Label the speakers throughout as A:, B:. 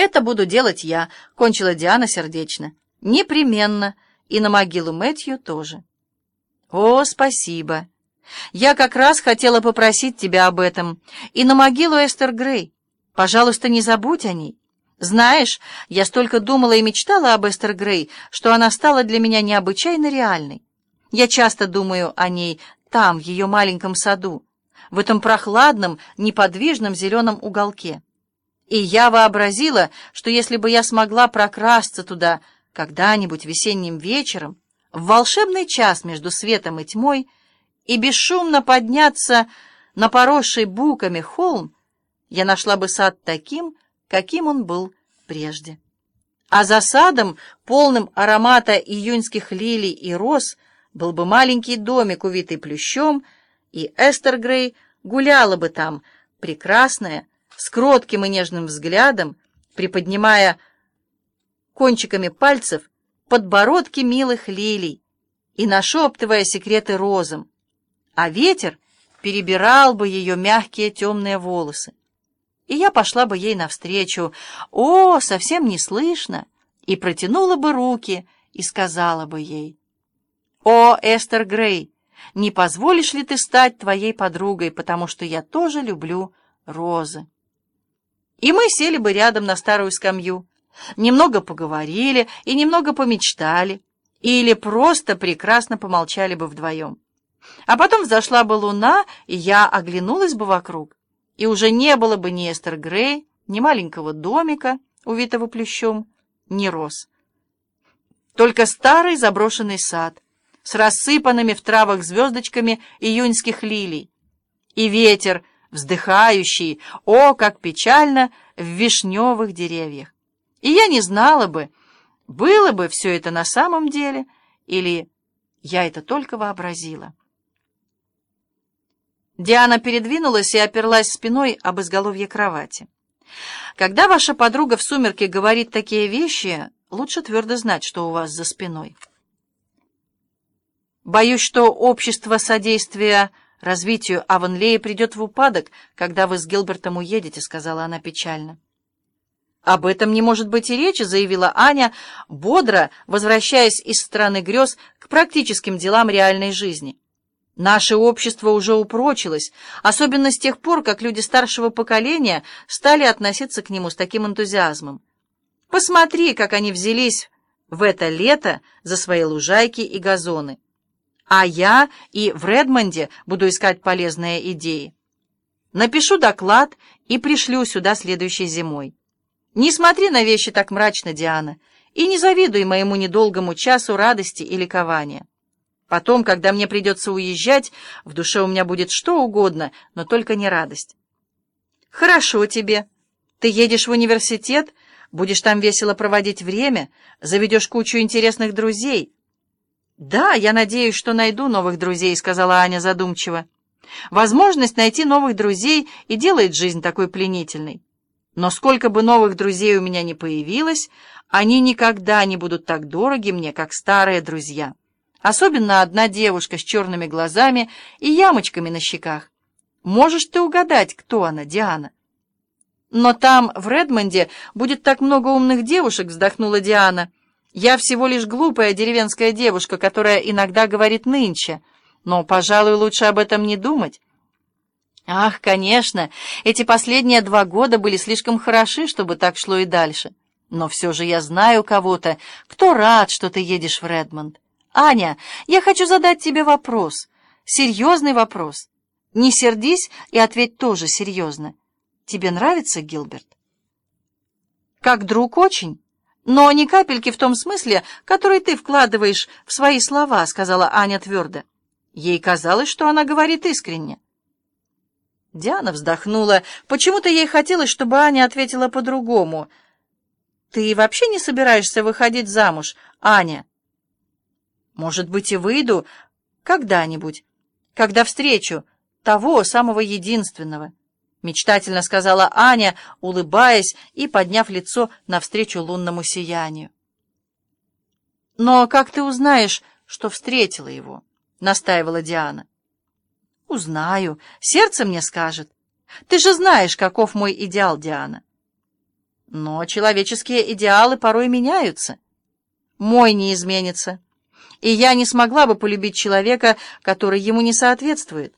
A: «Это буду делать я», — кончила Диана сердечно. «Непременно. И на могилу Мэтью тоже». «О, спасибо. Я как раз хотела попросить тебя об этом. И на могилу Эстер Грей. Пожалуйста, не забудь о ней. Знаешь, я столько думала и мечтала об Эстер Грей, что она стала для меня необычайно реальной. Я часто думаю о ней там, в ее маленьком саду, в этом прохладном, неподвижном зеленом уголке. И я вообразила, что если бы я смогла прокрасться туда когда-нибудь весенним вечером, в волшебный час между светом и тьмой, и бесшумно подняться на поросший буками холм, я нашла бы сад таким, каким он был прежде. А за садом, полным аромата июньских лилий и роз, был бы маленький домик, увитый плющом, и Эстер Грей гуляла бы там, прекрасная, с кротким и нежным взглядом, приподнимая кончиками пальцев подбородки милых лилий и нашептывая секреты розам, а ветер перебирал бы ее мягкие темные волосы. И я пошла бы ей навстречу, о, совсем не слышно, и протянула бы руки и сказала бы ей, «О, Эстер Грей, не позволишь ли ты стать твоей подругой, потому что я тоже люблю розы?» И мы сели бы рядом на старую скамью, немного поговорили и немного помечтали, или просто прекрасно помолчали бы вдвоем. А потом взошла бы луна, и я оглянулась бы вокруг, и уже не было бы ни Эстер Грей, ни маленького домика, увитого плющом, ни роз. Только старый заброшенный сад с рассыпанными в травах звездочками июньских лилий, и ветер, вздыхающий, о, как печально, в вишневых деревьях. И я не знала бы, было бы все это на самом деле, или я это только вообразила. Диана передвинулась и оперлась спиной об изголовье кровати. Когда ваша подруга в сумерке говорит такие вещи, лучше твердо знать, что у вас за спиной. Боюсь, что общество содействия развитию Аванлея придет в упадок, когда вы с Гилбертом уедете, — сказала она печально. «Об этом не может быть и речи», — заявила Аня, бодро возвращаясь из страны грез к практическим делам реальной жизни. «Наше общество уже упрочилось, особенно с тех пор, как люди старшего поколения стали относиться к нему с таким энтузиазмом. Посмотри, как они взялись в это лето за свои лужайки и газоны. А я и в Редмонде буду искать полезные идеи. Напишу доклад и пришлю сюда следующей зимой. Не смотри на вещи так мрачно, Диана, и не завидуй моему недолгому часу радости и ликования. Потом, когда мне придется уезжать, в душе у меня будет что угодно, но только не радость. Хорошо тебе. Ты едешь в университет, будешь там весело проводить время, заведешь кучу интересных друзей. Да, я надеюсь, что найду новых друзей, сказала Аня задумчиво. Возможность найти новых друзей и делает жизнь такой пленительной. Но сколько бы новых друзей у меня не появилось, они никогда не будут так дороги мне, как старые друзья. Особенно одна девушка с черными глазами и ямочками на щеках. Можешь ты угадать, кто она, Диана? Но там, в Редмонде, будет так много умных девушек, вздохнула Диана. Я всего лишь глупая деревенская девушка, которая иногда говорит нынче. Но, пожалуй, лучше об этом не думать. Ах, конечно, эти последние два года были слишком хороши, чтобы так шло и дальше. Но все же я знаю кого-то, кто рад, что ты едешь в Редмонд. Аня, я хочу задать тебе вопрос. Серьезный вопрос. Не сердись и ответь тоже серьезно. Тебе нравится Гилберт? Как друг очень. Но ни капельки в том смысле, который ты вкладываешь в свои слова, сказала Аня твердо. Ей казалось, что она говорит искренне. Диана вздохнула. Почему-то ей хотелось, чтобы Аня ответила по-другому. «Ты вообще не собираешься выходить замуж, Аня?» «Может быть, и выйду когда-нибудь, когда встречу того самого единственного», — мечтательно сказала Аня, улыбаясь и подняв лицо навстречу лунному сиянию. «Но как ты узнаешь, что встретила его?» — настаивала Диана. «Узнаю. Сердце мне скажет. Ты же знаешь, каков мой идеал, Диана». Но человеческие идеалы порой меняются. Мой не изменится. И я не смогла бы полюбить человека, который ему не соответствует.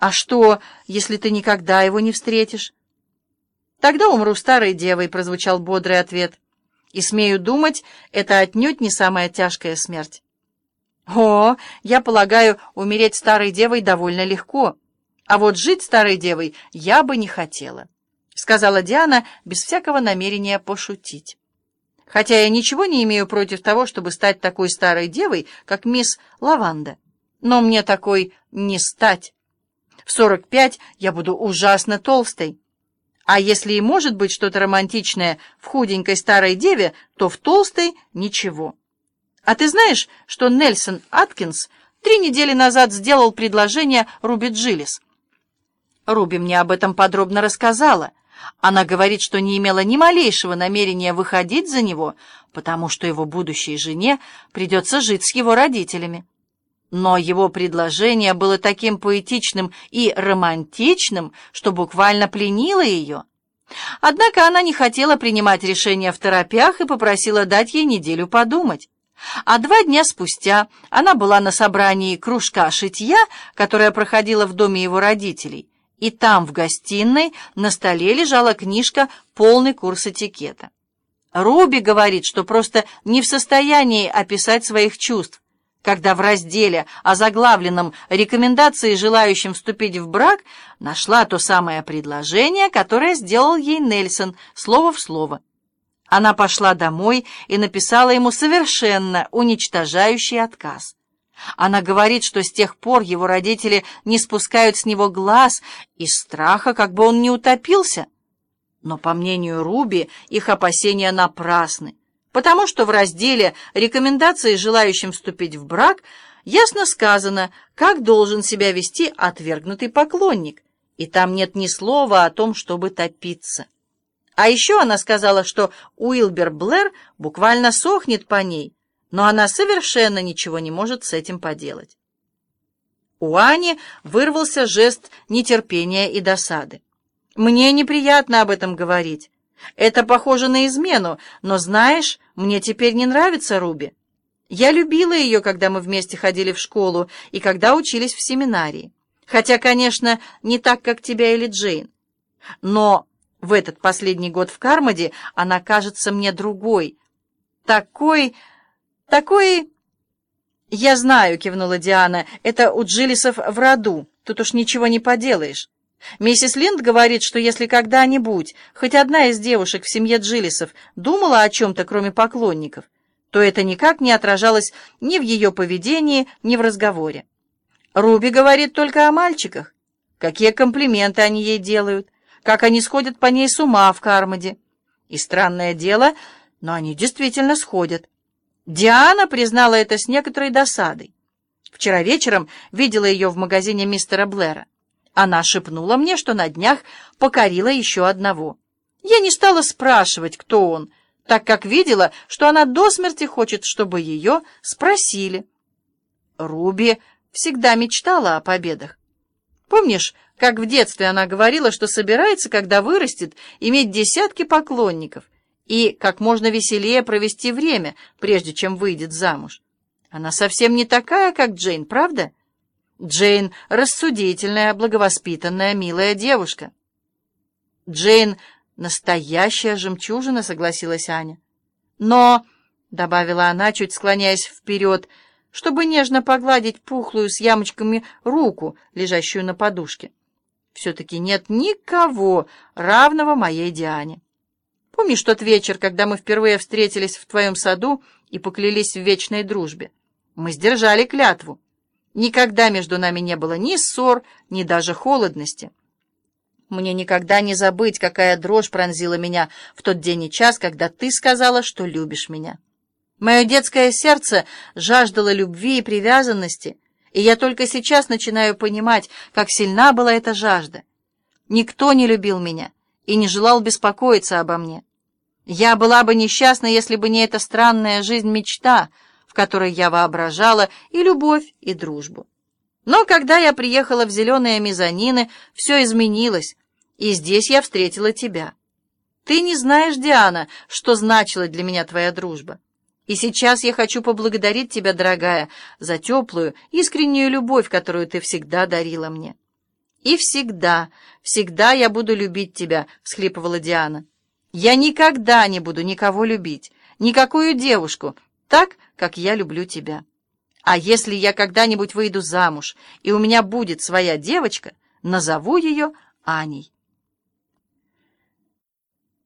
A: А что, если ты никогда его не встретишь? Тогда умру старой девой, прозвучал бодрый ответ. И смею думать, это отнюдь не самая тяжкая смерть. О, я полагаю, умереть старой девой довольно легко. А вот жить старой девой я бы не хотела, сказала Диана без всякого намерения пошутить. Хотя я ничего не имею против того, чтобы стать такой старой девой, как мисс Лаванда. Но мне такой не стать. В сорок пять я буду ужасно толстой. А если и может быть что-то романтичное в худенькой старой деве, то в толстой ничего. А ты знаешь, что Нельсон Аткинс три недели назад сделал предложение Руби Джилис? Руби мне об этом подробно рассказала. Она говорит, что не имела ни малейшего намерения выходить за него, потому что его будущей жене придется жить с его родителями. Но его предложение было таким поэтичным и романтичным, что буквально пленило ее. Однако она не хотела принимать решение в торопях и попросила дать ей неделю подумать. А два дня спустя она была на собрании кружка шитья, которое проходило в доме его родителей, и там, в гостиной, на столе лежала книжка «Полный курс этикета». Руби говорит, что просто не в состоянии описать своих чувств, когда в разделе, озаглавленном «Рекомендации желающим вступить в брак», нашла то самое предложение, которое сделал ей Нельсон, слово в слово. Она пошла домой и написала ему совершенно уничтожающий отказ. Она говорит, что с тех пор его родители не спускают с него глаз из страха, как бы он не утопился. Но, по мнению Руби, их опасения напрасны потому что в разделе «Рекомендации желающим вступить в брак» ясно сказано, как должен себя вести отвергнутый поклонник, и там нет ни слова о том, чтобы топиться. А еще она сказала, что Уилбер Блэр буквально сохнет по ней, но она совершенно ничего не может с этим поделать. У Ани вырвался жест нетерпения и досады. «Мне неприятно об этом говорить. Это похоже на измену, но, знаешь, мне теперь не нравится Руби. Я любила ее, когда мы вместе ходили в школу и когда учились в семинарии. Хотя, конечно, не так, как тебя или Джейн. Но в этот последний год в Кармоде она кажется мне другой. Такой... такой... «Я знаю», — кивнула Диана, — «это у Джилисов в роду, тут уж ничего не поделаешь». Миссис Линд говорит, что если когда-нибудь хоть одна из девушек в семье Джилисов думала о чем-то, кроме поклонников, то это никак не отражалось ни в ее поведении, ни в разговоре. Руби говорит только о мальчиках. Какие комплименты они ей делают, как они сходят по ней с ума в Кармоде. И странное дело, но они действительно сходят. Диана признала это с некоторой досадой. Вчера вечером видела ее в магазине мистера Блэра. Она шепнула мне, что на днях покорила еще одного. Я не стала спрашивать, кто он, так как видела, что она до смерти хочет, чтобы ее спросили. Руби всегда мечтала о победах. Помнишь, как в детстве она говорила, что собирается, когда вырастет, иметь десятки поклонников и как можно веселее провести время, прежде чем выйдет замуж? Она совсем не такая, как Джейн, правда? Джейн — рассудительная, благовоспитанная, милая девушка. Джейн — настоящая жемчужина, согласилась Аня. Но, — добавила она, чуть склоняясь вперед, чтобы нежно погладить пухлую с ямочками руку, лежащую на подушке, все-таки нет никого, равного моей Диане. Помнишь тот вечер, когда мы впервые встретились в твоем саду и поклялись в вечной дружбе? Мы сдержали клятву. Никогда между нами не было ни ссор, ни даже холодности. Мне никогда не забыть, какая дрожь пронзила меня в тот день и час, когда ты сказала, что любишь меня. Мое детское сердце жаждало любви и привязанности, и я только сейчас начинаю понимать, как сильна была эта жажда. Никто не любил меня и не желал беспокоиться обо мне. Я была бы несчастна, если бы не эта странная жизнь-мечта — в которой я воображала и любовь, и дружбу. Но когда я приехала в зеленые мезонины, все изменилось, и здесь я встретила тебя. Ты не знаешь, Диана, что значила для меня твоя дружба. И сейчас я хочу поблагодарить тебя, дорогая, за теплую, искреннюю любовь, которую ты всегда дарила мне. И всегда, всегда я буду любить тебя, — всхлипывала Диана. Я никогда не буду никого любить, никакую девушку, так, как я люблю тебя. А если я когда-нибудь выйду замуж, и у меня будет своя девочка, назову ее Аней.